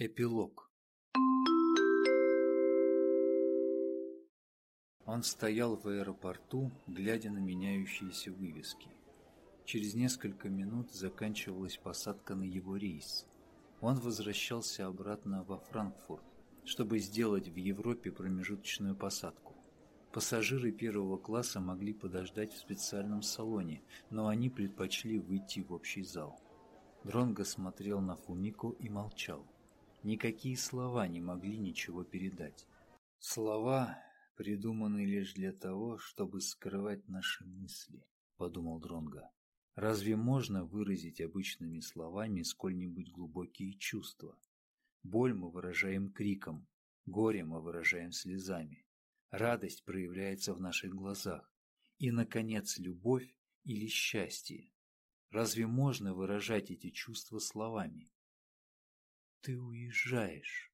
Эпилог Он стоял в аэропорту, глядя на меняющиеся вывески. Через несколько минут заканчивалась посадка на его рейс. Он возвращался обратно во Франкфурт, чтобы сделать в Европе промежуточную посадку. Пассажиры первого класса могли подождать в специальном салоне, но они предпочли выйти в общий зал. Дронго смотрел на Фумико и молчал. Никакие слова не могли ничего передать. Слова придуманы лишь для того, чтобы скрывать наши мысли, подумал Дронга. Разве можно выразить обычными словами сколь-нибудь глубокие чувства? Боль мы выражаем криком, горе мы выражаем слезами, радость проявляется в наших глазах, и, наконец, любовь или счастье. Разве можно выражать эти чувства словами? Ты уезжаешь.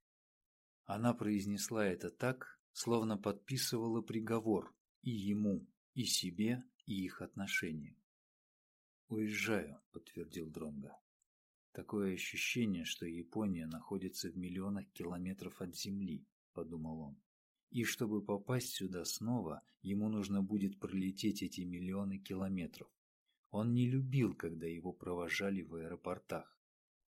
Она произнесла это так, словно подписывала приговор и ему, и себе, и их отношениям. «Уезжаю», — подтвердил Дронга. «Такое ощущение, что Япония находится в миллионах километров от Земли», — подумал он. «И чтобы попасть сюда снова, ему нужно будет пролететь эти миллионы километров. Он не любил, когда его провожали в аэропортах.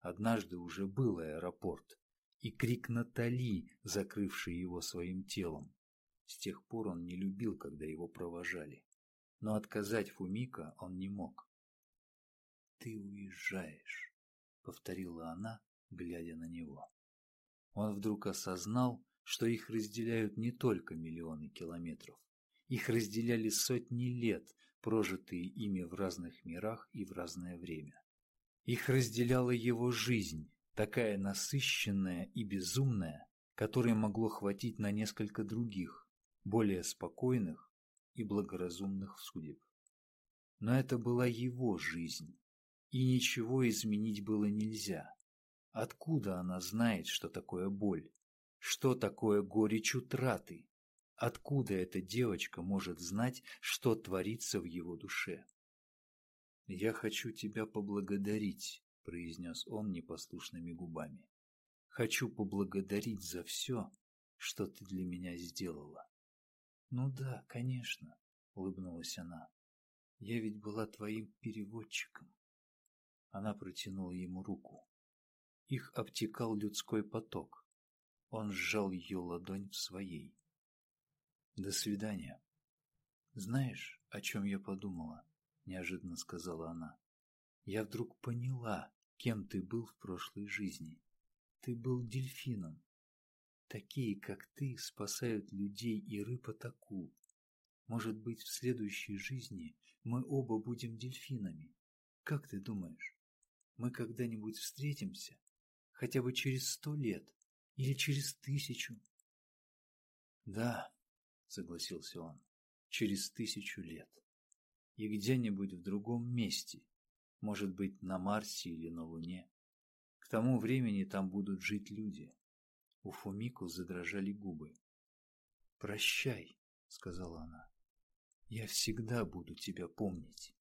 Однажды уже был аэропорт, и крик Натали, закрывший его своим телом. С тех пор он не любил, когда его провожали. Но отказать Фумика он не мог. «Ты уезжаешь», — повторила она, глядя на него. Он вдруг осознал, что их разделяют не только миллионы километров. Их разделяли сотни лет, прожитые ими в разных мирах и в разное время. Их разделяла его жизнь, такая насыщенная и безумная, которой могло хватить на несколько других, более спокойных и благоразумных судеб. Но это была его жизнь, и ничего изменить было нельзя. Откуда она знает, что такое боль? Что такое горечь утраты? Откуда эта девочка может знать, что творится в его душе? «Я хочу тебя поблагодарить», — произнес он непослушными губами. «Хочу поблагодарить за все, что ты для меня сделала». «Ну да, конечно», — улыбнулась она. «Я ведь была твоим переводчиком». Она протянула ему руку. Их обтекал людской поток. Он сжал ее ладонь в своей. «До свидания. Знаешь, о чем я подумала?» Неожиданно сказала она. Я вдруг поняла, кем ты был в прошлой жизни. Ты был дельфином. Такие, как ты, спасают людей и рыб от акул. Может быть, в следующей жизни мы оба будем дельфинами. Как ты думаешь, мы когда-нибудь встретимся? Хотя бы через сто лет или через тысячу? Да, согласился он, через тысячу лет и где-нибудь в другом месте, может быть, на Марсе или на Луне. К тому времени там будут жить люди. У Фумико задрожали губы. «Прощай», — сказала она. «Я всегда буду тебя помнить».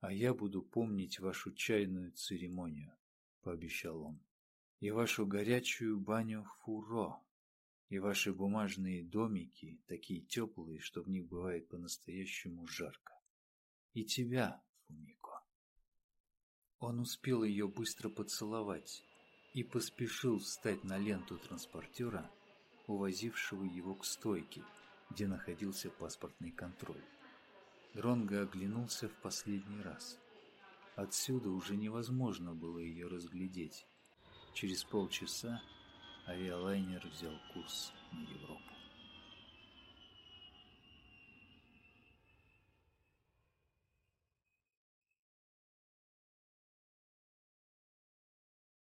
«А я буду помнить вашу чайную церемонию», — пообещал он, «и вашу горячую баню фуро, и ваши бумажные домики такие теплые, что в них бывает по-настоящему жарко. И тебя, Фумико. Он успел ее быстро поцеловать и поспешил встать на ленту транспортера, увозившего его к стойке, где находился паспортный контроль. Дронго оглянулся в последний раз. Отсюда уже невозможно было ее разглядеть. Через полчаса авиалайнер взял курс на Европу.